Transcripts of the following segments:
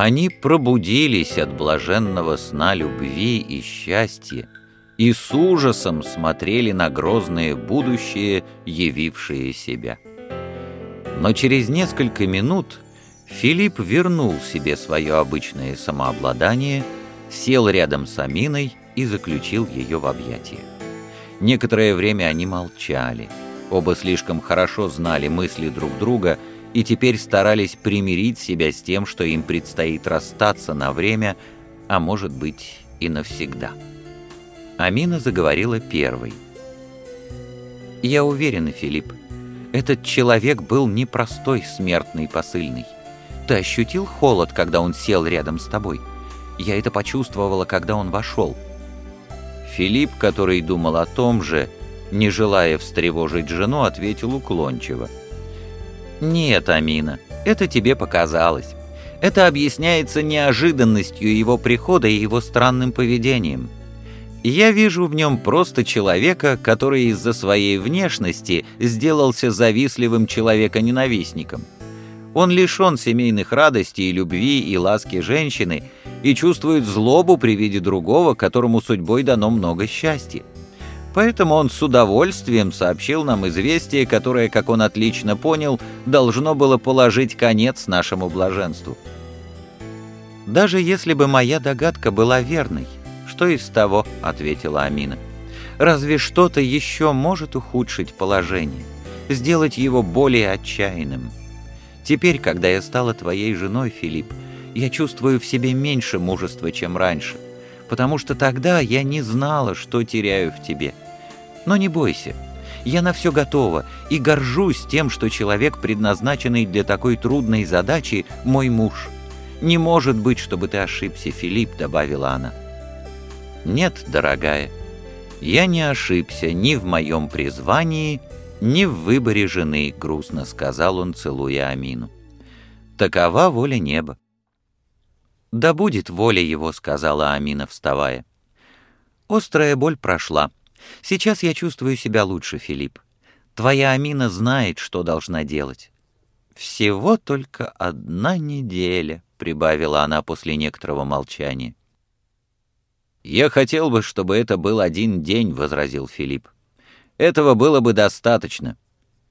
Они пробудились от блаженного сна любви и счастья и с ужасом смотрели на грозное будущее, явившее себя. Но через несколько минут Филипп вернул себе свое обычное самообладание, сел рядом с Аминой и заключил ее в объятия. Некоторое время они молчали. Оба слишком хорошо знали мысли друг друга и теперь старались примирить себя с тем, что им предстоит расстаться на время, а может быть и навсегда. Амина заговорила первой. «Я уверена, Филипп, этот человек был непростой смертный посыльный. Ты ощутил холод, когда он сел рядом с тобой? Я это почувствовала, когда он вошел». Филипп, который думал о том же, не желая встревожить жену, ответил уклончиво. «Нет, Амина, это тебе показалось. Это объясняется неожиданностью его прихода и его странным поведением. Я вижу в нем просто человека, который из-за своей внешности сделался завистливым человека-ненавистником. Он лишен семейных радостей и любви и ласки женщины и чувствует злобу при виде другого, которому судьбой дано много счастья. Поэтому он с удовольствием сообщил нам известие, которое, как он отлично понял, должно было положить конец нашему блаженству. «Даже если бы моя догадка была верной, что из того?» — ответила Амина. «Разве что-то еще может ухудшить положение, сделать его более отчаянным? Теперь, когда я стала твоей женой, Филипп, я чувствую в себе меньше мужества, чем раньше» потому что тогда я не знала, что теряю в тебе. Но не бойся, я на все готова и горжусь тем, что человек, предназначенный для такой трудной задачи, мой муж. Не может быть, чтобы ты ошибся, Филипп», — добавила она. «Нет, дорогая, я не ошибся ни в моем призвании, ни в выборе жены», — грустно сказал он, целуя Амину. «Такова воля неба». «Да будет воля его», — сказала Амина, вставая. Острая боль прошла. Сейчас я чувствую себя лучше, Филипп. Твоя Амина знает, что должна делать. Всего только одна неделя, прибавила она после некоторого молчания. «Я хотел бы, чтобы это был один день», — возразил Филипп. «Этого было бы достаточно.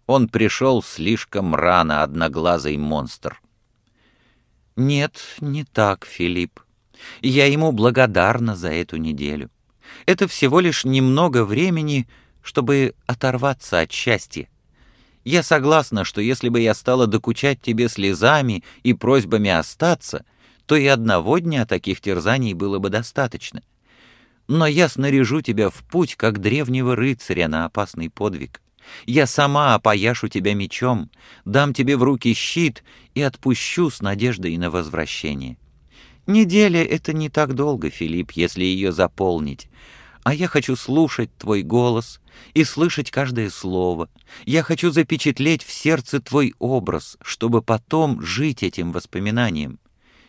Он пришел слишком рано, одноглазый монстр». «Нет, не так, Филипп. Я ему благодарна за эту неделю. Это всего лишь немного времени, чтобы оторваться от счастья. Я согласна, что если бы я стала докучать тебе слезами и просьбами остаться, то и одного дня таких терзаний было бы достаточно. Но я снаряжу тебя в путь, как древнего рыцаря на опасный подвиг. Я сама опояшу тебя мечом, дам тебе в руки щит и отпущу с надеждой на возвращение. Неделя — это не так долго, Филипп, если ее заполнить. А я хочу слушать твой голос и слышать каждое слово. Я хочу запечатлеть в сердце твой образ, чтобы потом жить этим воспоминанием.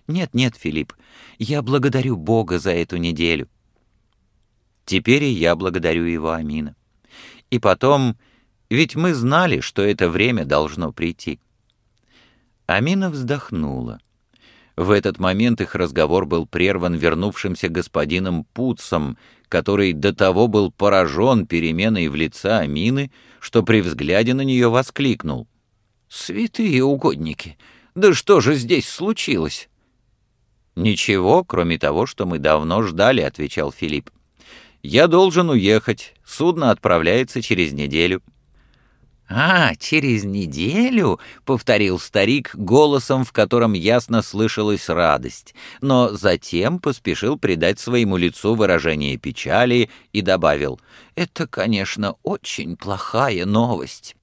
Нет, нет, Филипп, я благодарю Бога за эту неделю. Теперь и я благодарю его, Амина. И потом ведь мы знали, что это время должно прийти. Амина вздохнула. В этот момент их разговор был прерван вернувшимся господином Путсом, который до того был поражен переменой в лице Амины, что при взгляде на нее воскликнул. «Святые угодники! Да что же здесь случилось?» «Ничего, кроме того, что мы давно ждали», — отвечал Филипп. «Я должен уехать. Судно отправляется через неделю». «А, через неделю?» — повторил старик голосом, в котором ясно слышалась радость, но затем поспешил придать своему лицу выражение печали и добавил, «Это, конечно, очень плохая новость».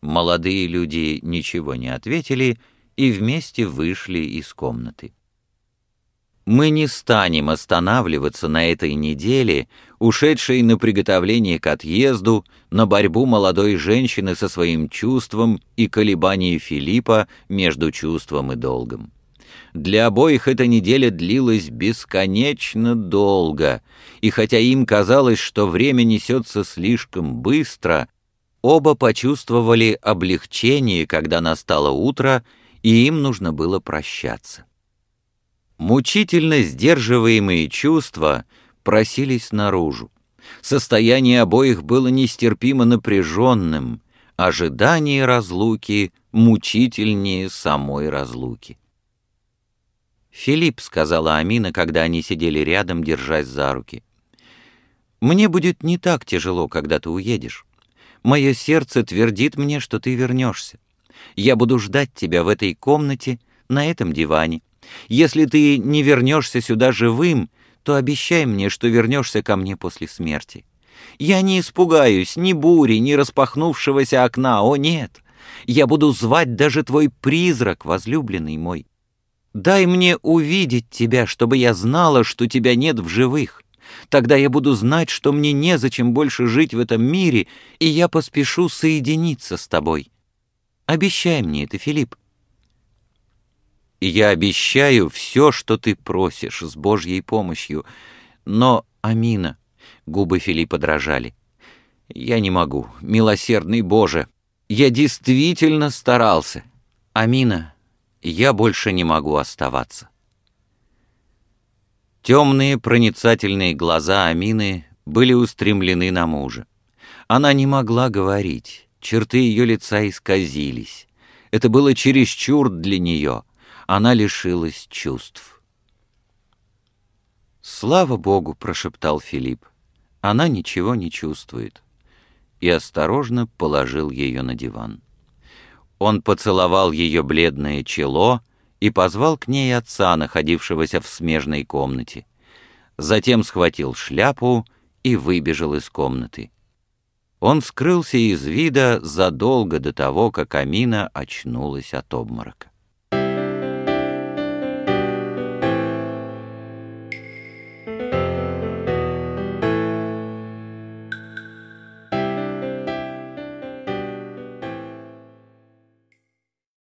Молодые люди ничего не ответили и вместе вышли из комнаты. Мы не станем останавливаться на этой неделе, ушедшей на приготовление к отъезду, на борьбу молодой женщины со своим чувством и колебание Филиппа между чувством и долгом. Для обоих эта неделя длилась бесконечно долго, и хотя им казалось, что время несется слишком быстро, оба почувствовали облегчение, когда настало утро, и им нужно было прощаться. Мучительно сдерживаемые чувства просились наружу. Состояние обоих было нестерпимо напряженным, ожидание разлуки мучительнее самой разлуки. «Филипп», — сказала Амина, когда они сидели рядом, держась за руки, — «мне будет не так тяжело, когда ты уедешь. Мое сердце твердит мне, что ты вернешься. Я буду ждать тебя в этой комнате, на этом диване. Если ты не вернешься сюда живым, то обещай мне, что вернешься ко мне после смерти. Я не испугаюсь ни бури, ни распахнувшегося окна, о нет! Я буду звать даже твой призрак, возлюбленный мой. Дай мне увидеть тебя, чтобы я знала, что тебя нет в живых. Тогда я буду знать, что мне незачем больше жить в этом мире, и я поспешу соединиться с тобой. Обещай мне это, Филипп. Я обещаю все, что ты просишь, с Божьей помощью. Но, Амина, губы Филиппа дрожали. Я не могу, милосердный Боже. Я действительно старался. Амина, я больше не могу оставаться. Темные проницательные глаза Амины были устремлены на мужа. Она не могла говорить, черты ее лица исказились. Это было чересчур для нее. Она лишилась чувств. «Слава Богу!» — прошептал Филипп. «Она ничего не чувствует» и осторожно положил ее на диван. Он поцеловал ее бледное чело и позвал к ней отца, находившегося в смежной комнате. Затем схватил шляпу и выбежал из комнаты. Он скрылся из вида задолго до того, как Амина очнулась от обморока.